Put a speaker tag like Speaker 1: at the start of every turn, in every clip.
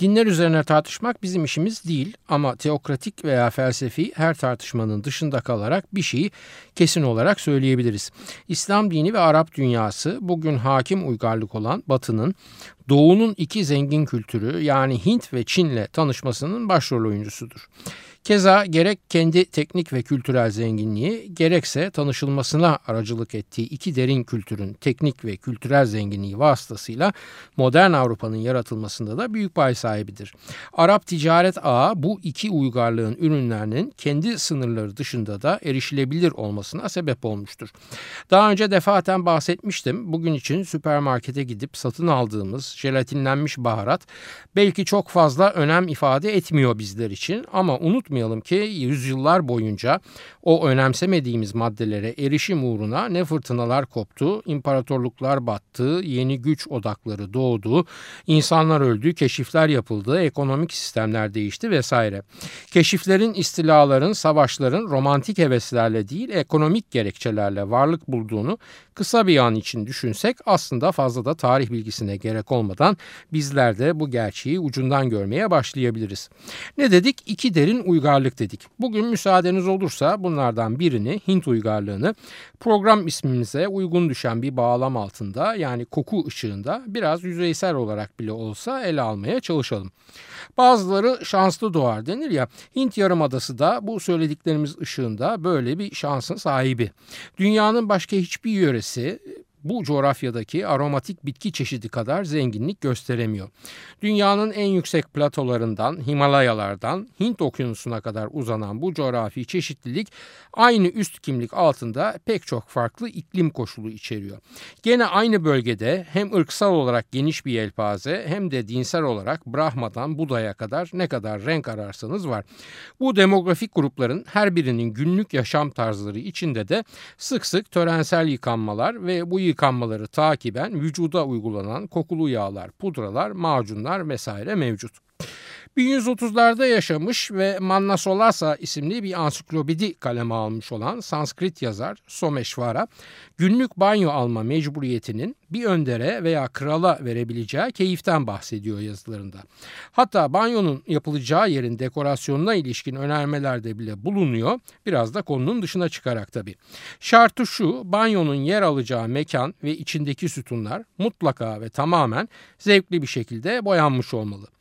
Speaker 1: Dinler üzerine tartışmak bizim işimiz değil ama teokratik veya felsefi her tartışmanın dışında kalarak bir şeyi kesin olarak söyleyebiliriz. İslam dini ve Arap dünyası bugün hakim uygarlık olan Batı'nın Doğu'nun iki zengin kültürü yani Hint ve Çin'le tanışmasının başrol oyuncusudur. Keza gerek kendi teknik ve kültürel zenginliği gerekse tanışılmasına aracılık ettiği iki derin kültürün teknik ve kültürel zenginliği vasıtasıyla modern Avrupa'nın yaratılmasında da büyük pay sahibidir. Arap ticaret ağı bu iki uygarlığın ürünlerinin kendi sınırları dışında da erişilebilir olmasına sebep olmuştur. Daha önce defaten bahsetmiştim. Bugün için süpermarkete gidip satın aldığımız jelatinlenmiş baharat belki çok fazla önem ifade etmiyor bizler için ama unutmayın unutmayalım ki yüzyıllar boyunca o önemsemediğimiz maddelere erişim uğruna ne fırtınalar koptu, imparatorluklar battı, yeni güç odakları doğdu, insanlar öldü, keşifler yapıldı, ekonomik sistemler değişti vesaire. Keşiflerin, istilaların, savaşların romantik heveslerle değil ekonomik gerekçelerle varlık bulduğunu kısa bir an için düşünsek aslında fazla da tarih bilgisine gerek olmadan bizler de bu gerçeği ucundan görmeye başlayabiliriz. Ne dedik? İki derin uygarlık dedik. Bugün müsaadeniz olursa bunlardan birini Hint uygarlığını program ismimize uygun düşen bir bağlam altında yani koku ışığında biraz yüzeysel olarak bile olsa ele almaya çalışalım. Bazıları şanslı doğar denir ya Hint Yarımadası da bu söylediklerimiz ışığında böyle bir şansın sahibi. Dünyanın başka hiçbir yöresi bu coğrafyadaki aromatik bitki çeşidi kadar zenginlik gösteremiyor. Dünyanın en yüksek platolarından, Himalayalardan Hint okyanusuna kadar uzanan bu coğrafi çeşitlilik aynı üst kimlik altında pek çok farklı iklim koşulu içeriyor. Gene aynı bölgede hem ırksal olarak geniş bir yelpaze hem de dinsel olarak Brahma'dan Buda'ya kadar ne kadar renk ararsanız var. Bu demografik grupların her birinin günlük yaşam tarzları içinde de sık sık törensel yıkanmalar ve bu yıkanmaları takiben vücuda uygulanan kokulu yağlar, pudralar, macunlar vesaire mevcut. 1130'larda yaşamış ve Manna Solasa isimli bir ansiklopedi kaleme almış olan Sanskrit yazar Someshvara, günlük banyo alma mecburiyetinin bir öndere veya krala verebileceği keyiften bahsediyor yazılarında. Hatta banyonun yapılacağı yerin dekorasyonuna ilişkin önermelerde bile bulunuyor. Biraz da konunun dışına çıkarak tabii. Şartı şu, banyonun yer alacağı mekan ve içindeki sütunlar mutlaka ve tamamen zevkli bir şekilde boyanmış olmalı.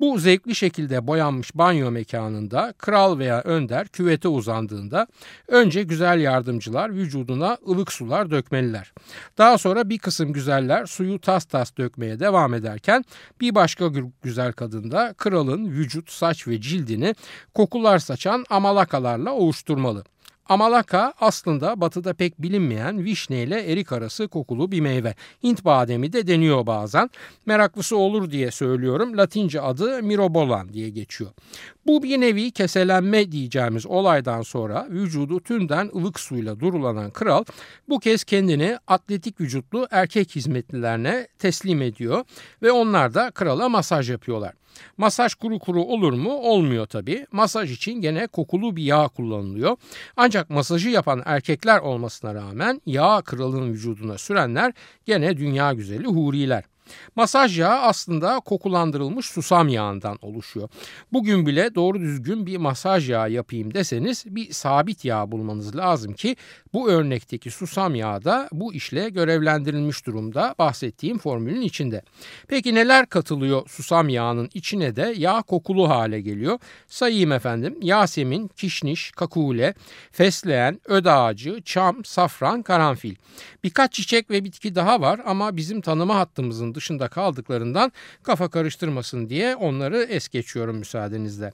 Speaker 1: Bu zevkli şekilde boyanmış banyo mekanında kral veya önder küvete uzandığında önce güzel yardımcılar vücuduna ılık sular dökmeliler. Daha sonra bir kısım güzeller suyu tas tas dökmeye devam ederken bir başka güzel kadın da kralın vücut, saç ve cildini kokular saçan amalakalarla ovuşturmalı. Amalaka aslında batıda pek bilinmeyen vişne ile erik arası kokulu bir meyve. Hint bademi de deniyor bazen. Meraklısı olur diye söylüyorum. Latince adı mirobolan diye geçiyor. Bu bir nevi keselenme diyeceğimiz olaydan sonra vücudu tümden ılık suyla durulanan kral bu kez kendini atletik vücutlu erkek hizmetlilerine teslim ediyor ve onlar da krala masaj yapıyorlar. Masaj kuru kuru olur mu? Olmuyor tabii. Masaj için gene kokulu bir yağ kullanılıyor. Ancak masajı yapan erkekler olmasına rağmen yağ kralın vücuduna sürenler gene dünya güzeli huriler. Masaj yağı aslında kokulandırılmış susam yağından oluşuyor. Bugün bile doğru düzgün bir masaj yağı yapayım deseniz bir sabit yağ bulmanız lazım ki bu örnekteki susam yağı da bu işle görevlendirilmiş durumda bahsettiğim formülün içinde. Peki neler katılıyor susam yağının içine de yağ kokulu hale geliyor? Sayayım efendim. Yasemin, kişniş, kakule, fesleğen, öd ağacı, çam, safran, karanfil. Birkaç çiçek ve bitki daha var ama bizim tanıma hattımızın dışında kaldıklarından kafa karıştırmasın diye onları es geçiyorum müsaadenizle.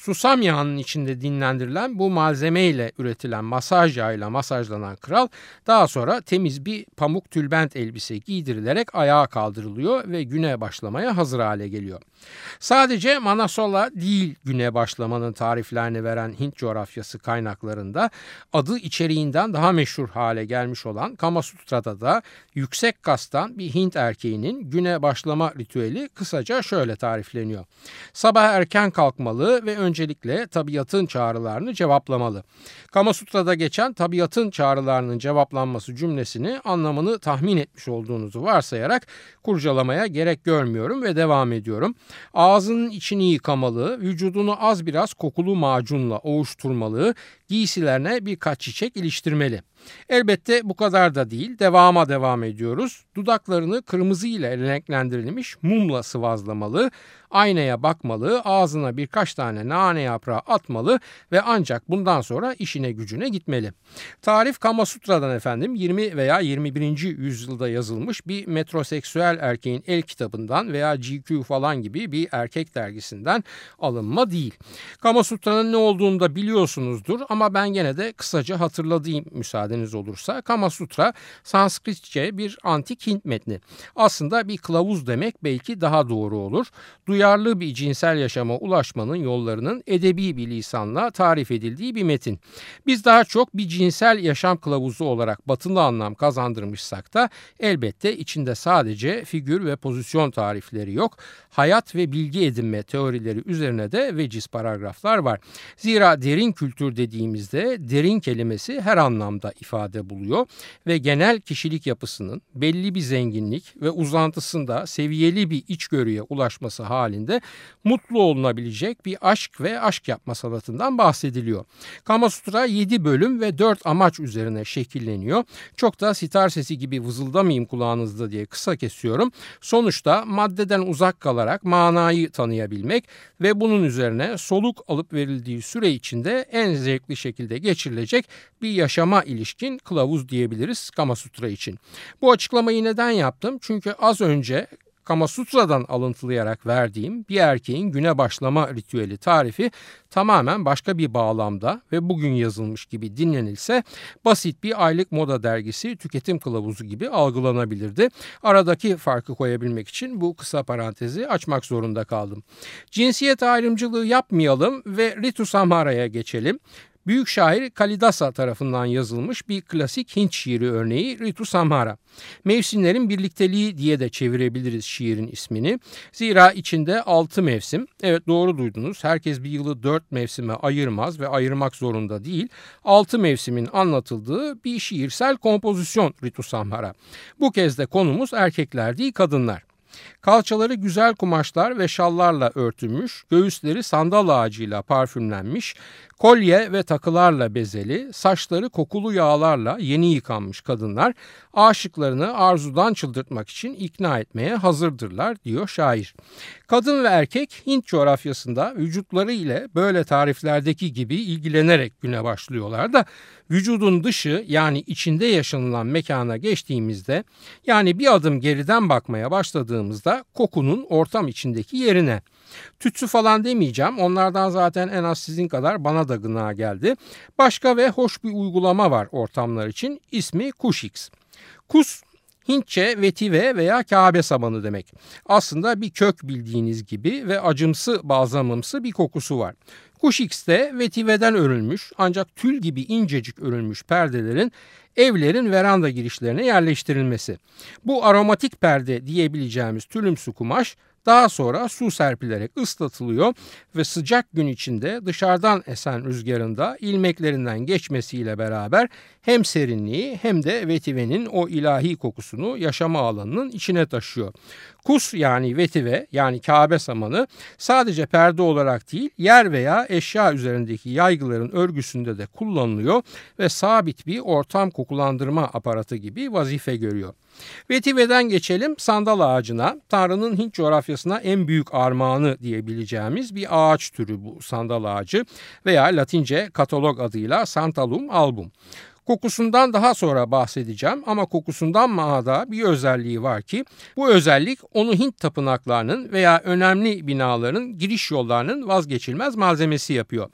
Speaker 1: Susam yağının içinde dinlendirilen bu malzeme ile üretilen masaj yağıyla masajlanan kral daha sonra temiz bir pamuk tülbent elbise giydirilerek ayağa kaldırılıyor ve güne başlamaya hazır hale geliyor. Sadece Manasola değil güne başlamanın tariflerini veren Hint coğrafyası kaynaklarında adı içeriğinden daha meşhur hale gelmiş olan Kamasutra'da da yüksek kastan bir Hint erkeğinin güne başlama ritüeli kısaca şöyle tarifleniyor. Sabah erken kalkmalı ve öncelikle tabiatın çağrılarını cevaplamalı. Kamasutra'da geçen tabiatın çağrılarının cevaplanması cümlesini anlamını tahmin etmiş olduğunuzu varsayarak kurcalamaya gerek görmüyorum ve devam ediyorum. Ağzının içini yıkamalı, vücudunu az biraz kokulu macunla ovuşturmalı, giysilerine birkaç çiçek iliştirmeli. Elbette bu kadar da değil. Devama devam ediyoruz. Dudaklarını kırmızı ile renklendirilmiş mumla sıvazlamalı, aynaya bakmalı, ağzına birkaç tane nane yaprağı atmalı ve ancak bundan sonra işine gücüne gitmeli. Tarif Kama Sutra'dan efendim 20 veya 21. yüzyılda yazılmış bir metroseksüel erkeğin el kitabından veya GQ falan gibi bir erkek dergisinden alınma değil. Kama Sutra'nın ne olduğunu da biliyorsunuzdur ama ben gene de kısaca hatırladığım müsaadeniz olursa. Kama Sutra Sanskritçe bir antik Hint metni. Aslında bir kılavuz demek belki daha doğru olur. Duyarlı bir cinsel yaşama ulaşmanın yollarının edebi bir lisanla tarif edildiği bir metin. Biz daha çok bir cinsel yaşam kılavuzu olarak batılı anlam kazandırmışsak da elbette içinde sadece figür ve pozisyon tarifleri yok. Hayat ve bilgi edinme teorileri üzerine de veciz paragraflar var. Zira derin kültür dediğimizde derin kelimesi her anlamda ifade buluyor ve genel kişilik yapısının belli bir zenginlik ve uzantısında seviyeli bir içgörüye ulaşması halinde mutlu olunabilecek bir aşk ve aşk yapma sanatından bahsediliyor. Kama Sutra 7 bölüm ve 4 amaç üzerine şekilleniyor. Çok da sitar sesi gibi vızıldamayayım kulağınızda diye kısa kesiyorum. Sonuçta maddeden uzak kalarak manayı tanıyabilmek ve bunun üzerine soluk alıp verildiği süre içinde en zevkli şekilde geçirilecek bir yaşama ilişkin kılavuz diyebiliriz Kama Sutra için. Bu açıklamayı neden yaptım? Çünkü az önce Kama Sutra'dan alıntılayarak verdiğim bir erkeğin güne başlama ritüeli tarifi tamamen başka bir bağlamda ve bugün yazılmış gibi dinlenilse basit bir aylık moda dergisi tüketim kılavuzu gibi algılanabilirdi. Aradaki farkı koyabilmek için bu kısa parantezi açmak zorunda kaldım. Cinsiyet ayrımcılığı yapmayalım ve Ritu Samhara'ya geçelim. Büyük şair Kalidasa tarafından yazılmış bir klasik Hint şiiri örneği Ritu Samhara. Mevsimlerin birlikteliği diye de çevirebiliriz şiirin ismini. Zira içinde altı mevsim. Evet doğru duydunuz. Herkes bir yılı dört mevsime ayırmaz ve ayırmak zorunda değil. Altı mevsimin anlatıldığı bir şiirsel kompozisyon Ritu Samhara. Bu kez de konumuz erkekler değil kadınlar. Kalçaları güzel kumaşlar ve şallarla örtülmüş, göğüsleri sandal ağacıyla parfümlenmiş, kolye ve takılarla bezeli, saçları kokulu yağlarla yeni yıkanmış kadınlar aşıklarını arzudan çıldırtmak için ikna etmeye hazırdırlar diyor şair. Kadın ve erkek Hint coğrafyasında vücutları ile böyle tariflerdeki gibi ilgilenerek güne başlıyorlar da vücudun dışı yani içinde yaşanılan mekana geçtiğimizde yani bir adım geriden bakmaya başladığımızda kokunun ortam içindeki yerine Tütsü falan demeyeceğim. Onlardan zaten en az sizin kadar bana da gına geldi. Başka ve hoş bir uygulama var ortamlar için. İsmi Kushix. Kus Hintçe vetive veya Kabe samanı demek. Aslında bir kök bildiğiniz gibi ve acımsı balzamımsı bir kokusu var. Kuşix'te vetiveden örülmüş ancak tül gibi incecik örülmüş perdelerin evlerin veranda girişlerine yerleştirilmesi. Bu aromatik perde diyebileceğimiz tülümsü kumaş daha sonra su serpilerek ıslatılıyor ve sıcak gün içinde dışarıdan esen rüzgarında ilmeklerinden geçmesiyle beraber hem serinliği hem de vetivenin o ilahi kokusunu yaşama alanının içine taşıyor. Kus yani vetive yani Kabe samanı sadece perde olarak değil yer veya eşya üzerindeki yaygıların örgüsünde de kullanılıyor ve sabit bir ortam kokulandırma aparatı gibi vazife görüyor. Vetiveden geçelim sandal ağacına. Tanrı'nın Hint coğrafyasına en büyük armağanı diyebileceğimiz bir ağaç türü bu sandal ağacı veya Latince katalog adıyla Santalum album. Kokusundan daha sonra bahsedeceğim ama kokusundan mağada bir özelliği var ki bu özellik onu Hint tapınaklarının veya önemli binaların giriş yollarının vazgeçilmez malzemesi yapıyor.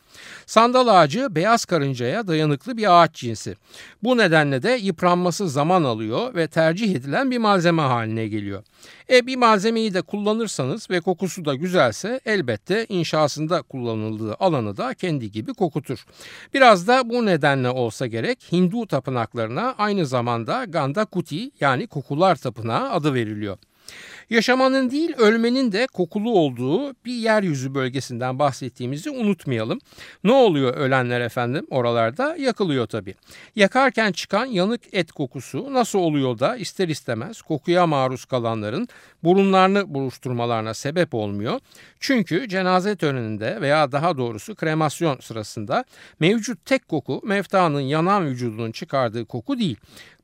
Speaker 1: Sandal ağacı beyaz karıncaya dayanıklı bir ağaç cinsi. Bu nedenle de yıpranması zaman alıyor ve tercih edilen bir malzeme haline geliyor. E bir malzemeyi de kullanırsanız ve kokusu da güzelse elbette inşasında kullanıldığı alanı da kendi gibi kokutur. Biraz da bu nedenle olsa gerek Hindu tapınaklarına aynı zamanda Ganda Kuti yani kokular tapınağı adı veriliyor. Yaşamanın değil ölmenin de kokulu olduğu bir yeryüzü bölgesinden bahsettiğimizi unutmayalım. Ne oluyor ölenler efendim oralarda? Yakılıyor tabii. Yakarken çıkan yanık et kokusu nasıl oluyor da ister istemez kokuya maruz kalanların burunlarını buruşturmalarına sebep olmuyor. Çünkü cenaze töreninde veya daha doğrusu kremasyon sırasında mevcut tek koku meftanın yanan vücudunun çıkardığı koku değil.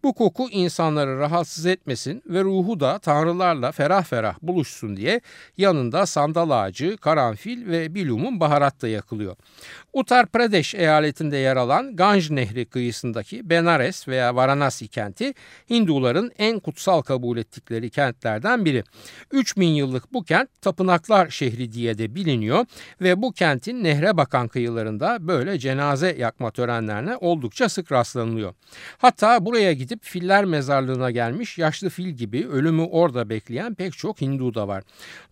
Speaker 1: Bu koku insanları rahatsız etmesin ve ruhu da tanrılarla ferah ferah buluşsun diye yanında sandal ağacı, karanfil ve bilumun baharat da yakılıyor. Uttar Pradesh eyaletinde yer alan Ganj Nehri kıyısındaki Benares veya Varanasi kenti Hinduların en kutsal kabul ettikleri kentlerden biri. 3000 yıllık bu kent tapınaklar şehri diye de biliniyor ve bu kentin nehre bakan kıyılarında böyle cenaze yakma törenlerine oldukça sık rastlanılıyor. Hatta buraya gidip filler mezarlığına gelmiş yaşlı fil gibi ölümü orada bekleyen pek çok Hindu da var.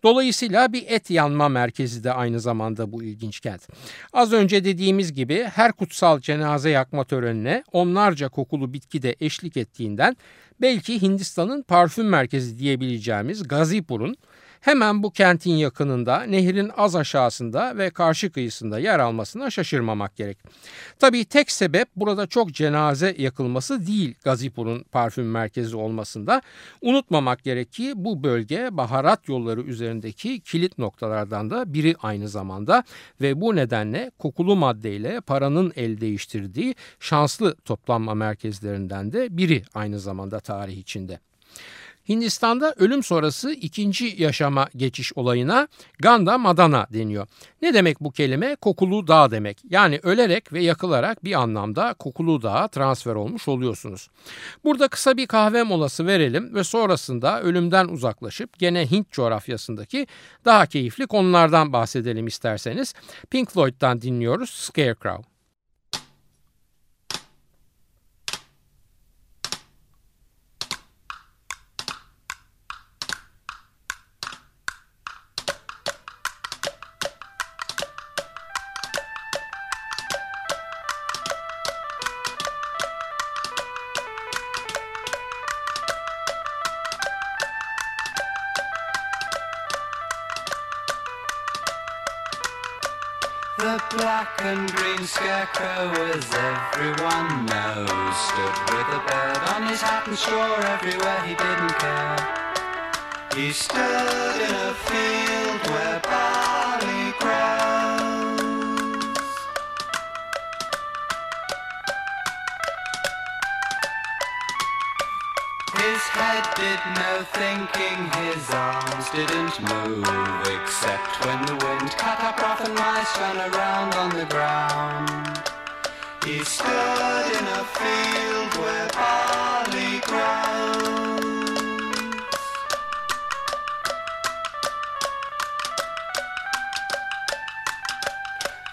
Speaker 1: Dolayısıyla bir et yanma merkezi de aynı zamanda bu ilginç kent. Az önce dediğimiz gibi her kutsal cenaze yakma törenine onlarca kokulu bitki de eşlik ettiğinden belki Hindistan'ın parfüm merkezi diyebileceğimiz Gazipur'un hemen bu kentin yakınında nehrin az aşağısında ve karşı kıyısında yer almasına şaşırmamak gerek. Tabii tek sebep burada çok cenaze yakılması değil Gazipur'un parfüm merkezi olmasında. Unutmamak gerek ki bu bölge baharat yolları üzerindeki kilit noktalardan da biri aynı zamanda ve bu nedenle kokulu maddeyle paranın el değiştirdiği şanslı toplanma merkezlerinden de biri aynı zamanda tarih içinde. Hindistan'da ölüm sonrası ikinci yaşama geçiş olayına Ganda Madana deniyor. Ne demek bu kelime? Kokulu dağ demek. Yani ölerek ve yakılarak bir anlamda kokulu dağa transfer olmuş oluyorsunuz. Burada kısa bir kahve molası verelim ve sonrasında ölümden uzaklaşıp gene Hint coğrafyasındaki daha keyifli konulardan bahsedelim isterseniz. Pink Floyd'dan dinliyoruz Scarecrow.
Speaker 2: Scarecrow, as everyone knows, stood with a bird on his hat and straw everywhere he didn't care. He stood in a field where barley grows. Head did no thinking, his arms didn't move, except when the wind cut up rough and mice ran around on the ground. He stood in a field where barley grows.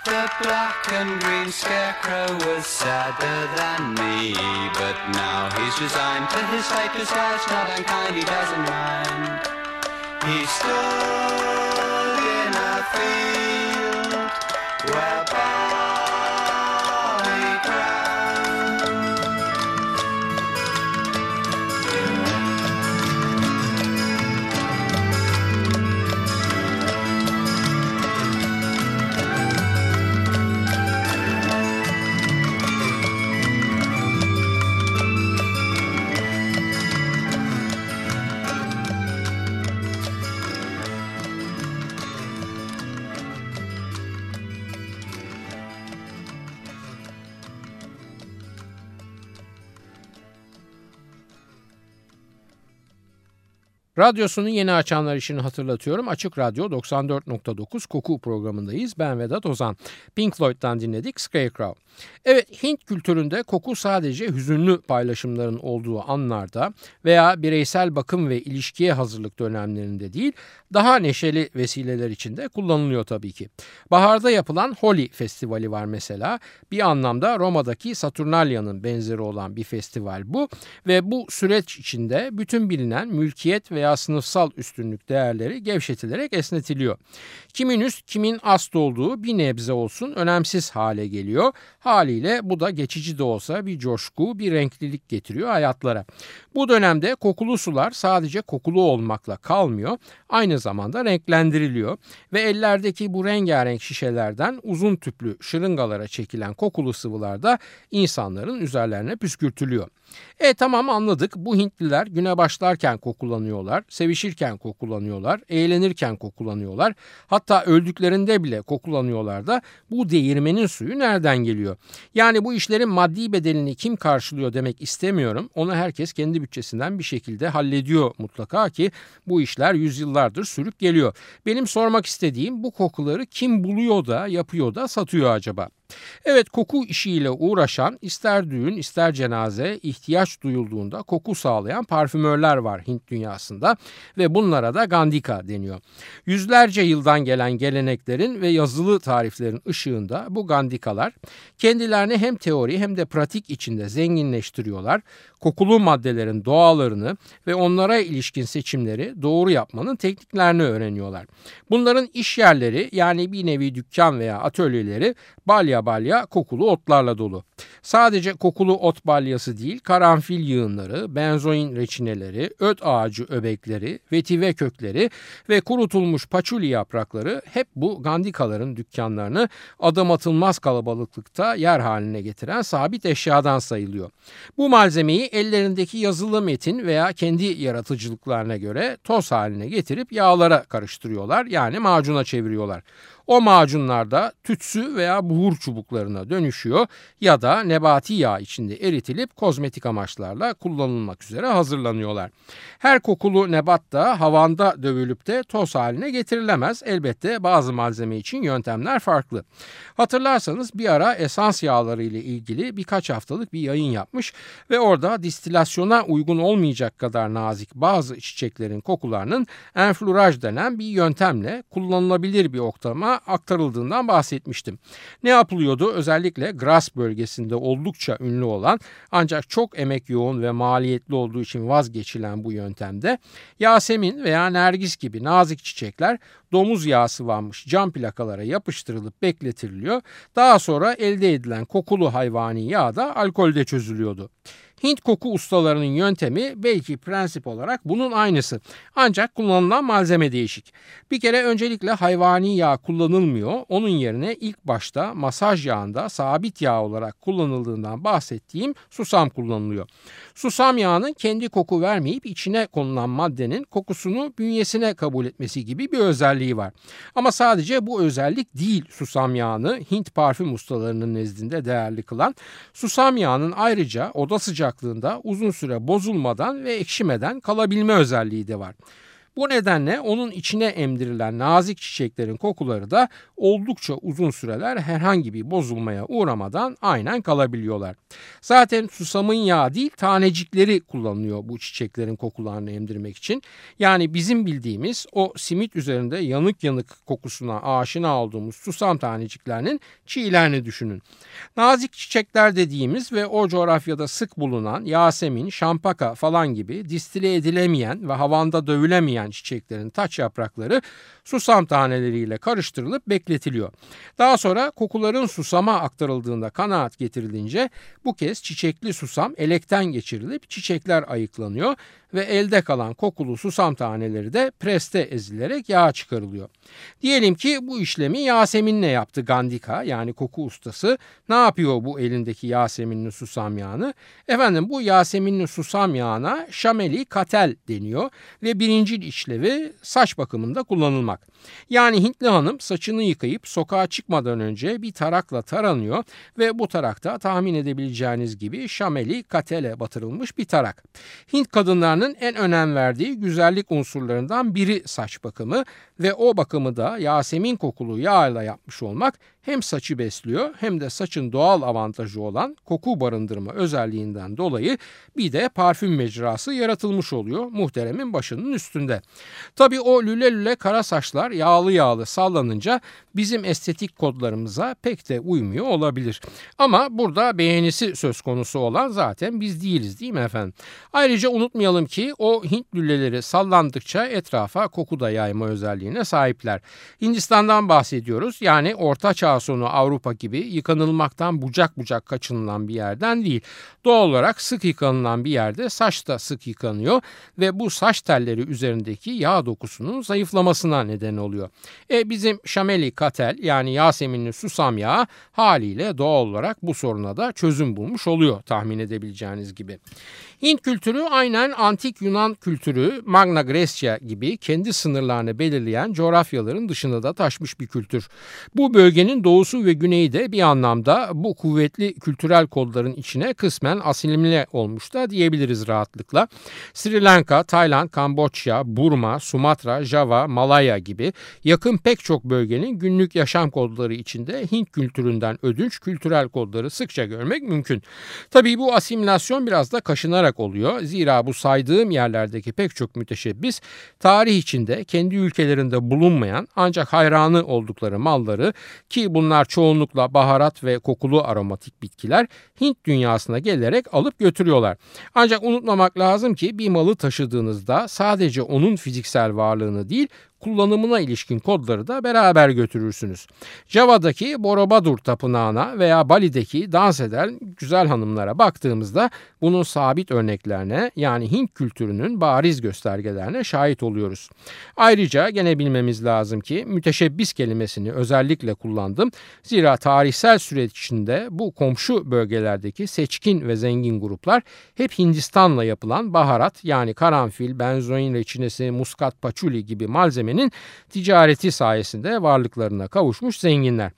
Speaker 2: The black and green scarecrow was sadder than me, but now he's resigned to his fate, his life's not unkind, he doesn't mind. He stood in a field
Speaker 1: Radyosunu yeni açanlar için hatırlatıyorum. Açık Radyo 94.9 Koku programındayız. Ben Vedat Ozan. Pink Floyd'dan dinledik Scarecrow. Evet Hint kültüründe koku sadece hüzünlü paylaşımların olduğu anlarda veya bireysel bakım ve ilişkiye hazırlık dönemlerinde değil daha neşeli vesileler için de kullanılıyor tabii ki. Baharda yapılan Holi Festivali var mesela. Bir anlamda Roma'daki Saturnalia'nın benzeri olan bir festival bu ve bu süreç içinde bütün bilinen mülkiyet veya sınıfsal üstünlük değerleri gevşetilerek esnetiliyor. Kimin üst kimin ast olduğu bir nebze olsun önemsiz hale geliyor. Haliyle bu da geçici de olsa bir coşku, bir renklilik getiriyor hayatlara. Bu dönemde kokulu sular sadece kokulu olmakla kalmıyor, aynı zamanda renklendiriliyor ve ellerdeki bu rengarenk şişelerden uzun tüplü şırıngalara çekilen kokulu sıvılar da insanların üzerlerine püskürtülüyor. E tamam anladık bu Hintliler güne başlarken kokulanıyorlar, sevişirken kokulanıyorlar, eğlenirken kokulanıyorlar. Hatta öldüklerinde bile kokulanıyorlar da bu değirmenin suyu nereden geliyor? Yani bu işlerin maddi bedelini kim karşılıyor demek istemiyorum. Onu herkes kendi bütçesinden bir şekilde hallediyor mutlaka ki bu işler yüzyıllardır sürüp geliyor. Benim sormak istediğim bu kokuları kim buluyor da yapıyor da satıyor acaba? Evet koku işiyle uğraşan ister düğün ister cenaze ihtiyaç duyulduğunda koku sağlayan parfümörler var Hint dünyasında ve bunlara da Gandika deniyor. Yüzlerce yıldan gelen geleneklerin ve yazılı tariflerin ışığında bu Gandikalar kendilerini hem teori hem de pratik içinde zenginleştiriyorlar. Kokulu maddelerin doğalarını ve onlara ilişkin seçimleri doğru yapmanın tekniklerini öğreniyorlar. Bunların iş yerleri yani bir nevi dükkan veya atölyeleri balya balya kokulu otlarla dolu. Sadece kokulu ot balyası değil, karanfil yığınları, benzoin reçineleri, öt ağacı öbekleri, vetive kökleri ve kurutulmuş paçuli yaprakları hep bu gandikaların dükkanlarını adım atılmaz kalabalıklıkta yer haline getiren sabit eşyadan sayılıyor. Bu malzemeyi ellerindeki yazılı metin veya kendi yaratıcılıklarına göre toz haline getirip yağlara karıştırıyorlar yani macuna çeviriyorlar. O macunlarda tütsü veya buhur çubuklarına dönüşüyor ya da nebati yağ içinde eritilip kozmetik amaçlarla kullanılmak üzere hazırlanıyorlar. Her kokulu nebat da havanda dövülüp de toz haline getirilemez. Elbette bazı malzeme için yöntemler farklı. Hatırlarsanız bir ara esans yağları ile ilgili birkaç haftalık bir yayın yapmış ve orada distilasyona uygun olmayacak kadar nazik bazı çiçeklerin kokularının enfluraj denen bir yöntemle kullanılabilir bir oktama aktarıldığından bahsetmiştim. Ne yapılıyordu? Özellikle Gras bölgesinde oldukça ünlü olan ancak çok emek yoğun ve maliyetli olduğu için vazgeçilen bu yöntemde Yasemin veya Nergis gibi nazik çiçekler domuz yağı sıvanmış cam plakalara yapıştırılıp bekletiriliyor. Daha sonra elde edilen kokulu hayvani yağ da alkolde çözülüyordu. Hint koku ustalarının yöntemi belki prensip olarak bunun aynısı. Ancak kullanılan malzeme değişik. Bir kere öncelikle hayvani yağ kullanılmıyor. Onun yerine ilk başta masaj yağında sabit yağ olarak kullanıldığından bahsettiğim susam kullanılıyor. Susam yağının kendi koku vermeyip içine konulan maddenin kokusunu bünyesine kabul etmesi gibi bir özelliği var. Ama sadece bu özellik değil susam yağını Hint parfüm ustalarının nezdinde değerli kılan. Susam yağının ayrıca oda sıcaklığında uzun süre bozulmadan ve ekşimeden kalabilme özelliği de var. Bu nedenle onun içine emdirilen nazik çiçeklerin kokuları da oldukça uzun süreler herhangi bir bozulmaya uğramadan aynen kalabiliyorlar. Zaten susamın yağı değil tanecikleri kullanılıyor bu çiçeklerin kokularını emdirmek için. Yani bizim bildiğimiz o simit üzerinde yanık yanık kokusuna aşina olduğumuz susam taneciklerinin çiğlerini düşünün. Nazik çiçekler dediğimiz ve o coğrafyada sık bulunan yasemin, şampaka falan gibi distile edilemeyen ve havanda dövülemeyen açan çiçeklerin taç yaprakları susam taneleriyle karıştırılıp bekletiliyor. Daha sonra kokuların susama aktarıldığında kanaat getirilince bu kez çiçekli susam elekten geçirilip çiçekler ayıklanıyor ve elde kalan kokulu susam taneleri de preste ezilerek yağa çıkarılıyor. Diyelim ki bu işlemi Yasemin'le yaptı Gandika yani koku ustası. Ne yapıyor bu elindeki Yasemin'li susam yağını? Efendim bu Yasemin'li susam yağına şameli katel deniyor ve birincil işlevi saç bakımında kullanılmak. Yani Hintli hanım saçını yıkayıp sokağa çıkmadan önce bir tarakla taranıyor ve bu tarakta tahmin edebileceğiniz gibi şameli katele batırılmış bir tarak. Hint kadınlarının en önem verdiği güzellik unsurlarından biri saç bakımı ve o bakımı da Yasemin kokulu yağla yapmış olmak hem saçı besliyor hem de saçın doğal avantajı olan koku barındırma özelliğinden dolayı bir de parfüm mecrası yaratılmış oluyor muhteremin başının üstünde. Tabii o lüle lüle kara saçlar yağlı yağlı sallanınca bizim estetik kodlarımıza pek de uymuyor olabilir. Ama burada beğenisi söz konusu olan zaten biz değiliz değil mi efendim? Ayrıca unutmayalım ki o Hint lüleleri sallandıkça etrafa koku da yayma özelliğine sahipler. Hindistan'dan bahsediyoruz yani Orta Çağ sonu Avrupa gibi yıkanılmaktan bucak bucak kaçınılan bir yerden değil. Doğal olarak sık yıkanılan bir yerde saç da sık yıkanıyor ve bu saç telleri üzerindeki yağ dokusunun zayıflamasına neden oluyor. E bizim Şameli Katel yani Yaseminli susam yağı haliyle doğal olarak bu soruna da çözüm bulmuş oluyor tahmin edebileceğiniz gibi. Hint kültürü aynen antik Yunan kültürü Magna Graecia gibi kendi sınırlarını belirleyen coğrafyaların dışında da taşmış bir kültür. Bu bölgenin doğusu ve güneyi de bir anlamda bu kuvvetli kültürel kodların içine kısmen asimile olmuş da diyebiliriz rahatlıkla. Sri Lanka, Tayland, Kamboçya, Burma, Sumatra, Java, Malaya gibi yakın pek çok bölgenin günlük yaşam kodları içinde Hint kültüründen ödünç kültürel kodları sıkça görmek mümkün. Tabii bu asimilasyon biraz da kaşınarak oluyor. Zira bu saydığım yerlerdeki pek çok müteşebbis tarih içinde kendi ülkelerinde bulunmayan ancak hayranı oldukları malları ki bunlar çoğunlukla baharat ve kokulu aromatik bitkiler Hint dünyasına gelerek alıp götürüyorlar. Ancak unutmamak lazım ki bir malı taşıdığınızda sadece onun fiziksel varlığını değil kullanımına ilişkin kodları da beraber götürürsünüz. Java'daki Borobudur tapınağına veya Bali'deki dans eden güzel hanımlara baktığımızda bunun sabit örneklerine yani Hint kültürünün bariz göstergelerine şahit oluyoruz. Ayrıca gene bilmemiz lazım ki müteşebbis kelimesini özellikle kullandım. Zira tarihsel süreç içinde bu komşu bölgelerdeki seçkin ve zengin gruplar hep Hindistan'la yapılan baharat yani karanfil, benzoin reçinesi, muskat paçuli gibi malzemenin ticareti sayesinde varlıklarına kavuşmuş zenginler.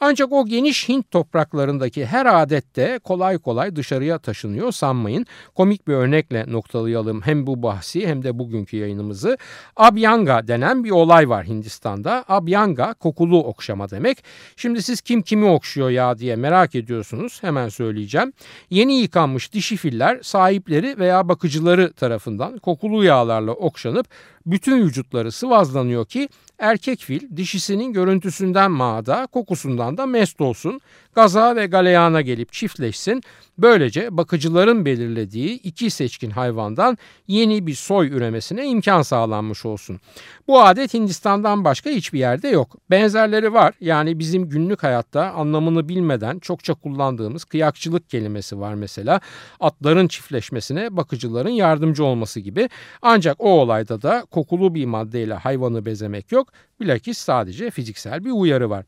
Speaker 1: Ancak o geniş Hint topraklarındaki her adet de kolay kolay dışarıya taşınıyor sanmayın. Komik bir örnekle noktalayalım hem bu bahsi hem de bugünkü yayınımızı. Abhyanga denen bir olay var Hindistan'da. Abhyanga kokulu okşama demek. Şimdi siz kim kimi okşuyor ya diye merak ediyorsunuz. Hemen söyleyeceğim. Yeni yıkanmış dişi filler sahipleri veya bakıcıları tarafından kokulu yağlarla okşanıp bütün vücutları sıvazlanıyor ki erkek fil dişisinin görüntüsünden mağda, kokusundan da mest olsun, gaza ve galeyana gelip çiftleşsin. Böylece bakıcıların belirlediği iki seçkin hayvandan yeni bir soy üremesine imkan sağlanmış olsun. Bu adet Hindistan'dan başka hiçbir yerde yok. Benzerleri var. Yani bizim günlük hayatta anlamını bilmeden çokça kullandığımız kıyakçılık kelimesi var mesela. Atların çiftleşmesine bakıcıların yardımcı olması gibi. Ancak o olayda da kokulu bir maddeyle hayvanı bezemek yok. Bilakis sadece fiziksel bir uyarı var.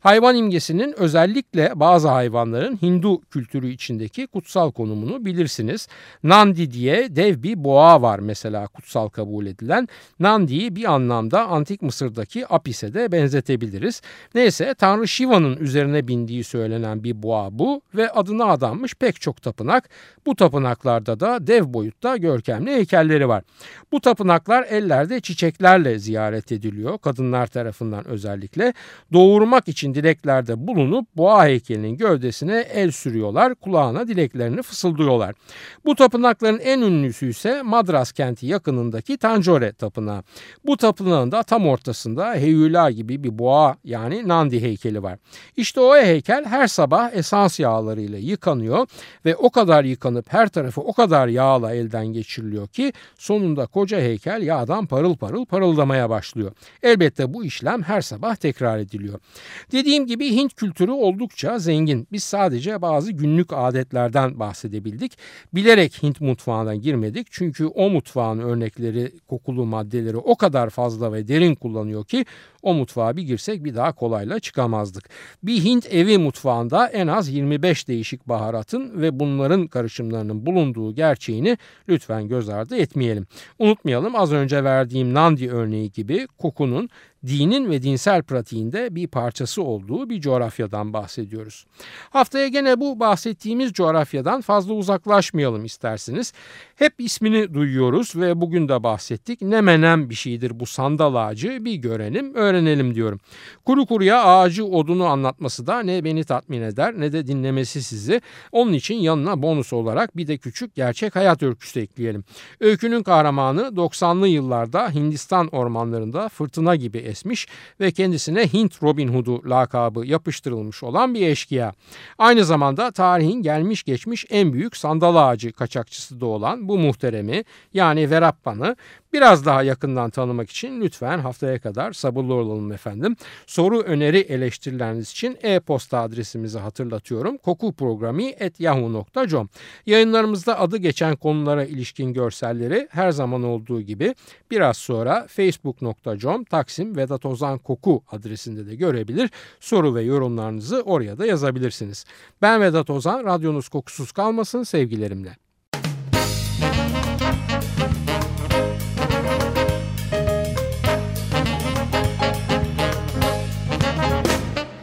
Speaker 1: Hayvan imgesinin özellikle bazı hayvanların Hindu kültürü içindeki kutsal konumunu bilirsiniz. Nandi diye dev bir boğa var mesela kutsal kabul edilen. Nandi'yi bir anlamda antik Mısır'daki Apis'e de benzetebiliriz. Neyse Tanrı Shiva'nın üzerine bindiği söylenen bir boğa bu ve adına adanmış pek çok tapınak. Bu tapınaklarda da dev boyutta görkemli heykelleri var. Bu tapınaklar ellerde çiçeklerle ziyaret ediliyor kadınlar tarafından özellikle. Doğurmak için dileklerde bulunup boğa heykelinin gövdesine el sürüyorlar, kulağına dileklerini fısıldıyorlar. Bu tapınakların en ünlüsü ise Madras kenti yakınındaki Tanjore tapınağı. Bu tapınağın da tam ortasında Heyula gibi bir boğa yani Nandi heykeli var. İşte o heykel her sabah esans yağlarıyla yıkanıyor ve o kadar yıkanıp her tarafı o kadar yağla elden geçiriliyor ki sonunda koca heykel yağdan parıl parıl parıldamaya başlıyor. Elbette Genellikle bu işlem her sabah tekrar ediliyor. Dediğim gibi Hint kültürü oldukça zengin. Biz sadece bazı günlük adetlerden bahsedebildik. Bilerek Hint mutfağına girmedik çünkü o mutfağın örnekleri, kokulu maddeleri o kadar fazla ve derin kullanıyor ki o mutfağa bir girsek bir daha kolayla çıkamazdık. Bir Hint evi mutfağında en az 25 değişik baharatın ve bunların karışımlarının bulunduğu gerçeğini lütfen göz ardı etmeyelim. Unutmayalım az önce verdiğim Nandi örneği gibi kokunun dinin ve dinsel pratiğinde bir parçası olduğu bir coğrafyadan bahsediyoruz. Haftaya gene bu bahsettiğimiz coğrafyadan fazla uzaklaşmayalım isterseniz. Hep ismini duyuyoruz ve bugün de bahsettik. Ne menem bir şeydir bu sandal ağacı bir görelim öğrenelim diyorum. Kuru kuruya ağacı odunu anlatması da ne beni tatmin eder ne de dinlemesi sizi. Onun için yanına bonus olarak bir de küçük gerçek hayat öyküsü ekleyelim. Öykünün kahramanı 90'lı yıllarda Hindistan ormanlarında fırtına gibi esmiş ve kendisine Hint Robin Hood'u lakabı yapıştırılmış olan bir eşkıya. Aynı zamanda tarihin gelmiş geçmiş en büyük sandal ağacı kaçakçısı da olan bu muhteremi yani Verappan'ı Biraz daha yakından tanımak için lütfen haftaya kadar sabırlı olalım efendim. Soru, öneri, eleştirileriniz için e-posta adresimizi hatırlatıyorum. kokuprogrami.yahoo.com Yayınlarımızda adı geçen konulara ilişkin görselleri her zaman olduğu gibi biraz sonra facebook.com Taksim Vedat Ozan Koku adresinde de görebilir. Soru ve yorumlarınızı oraya da yazabilirsiniz. Ben Vedat Ozan, radyonuz kokusuz kalmasın sevgilerimle.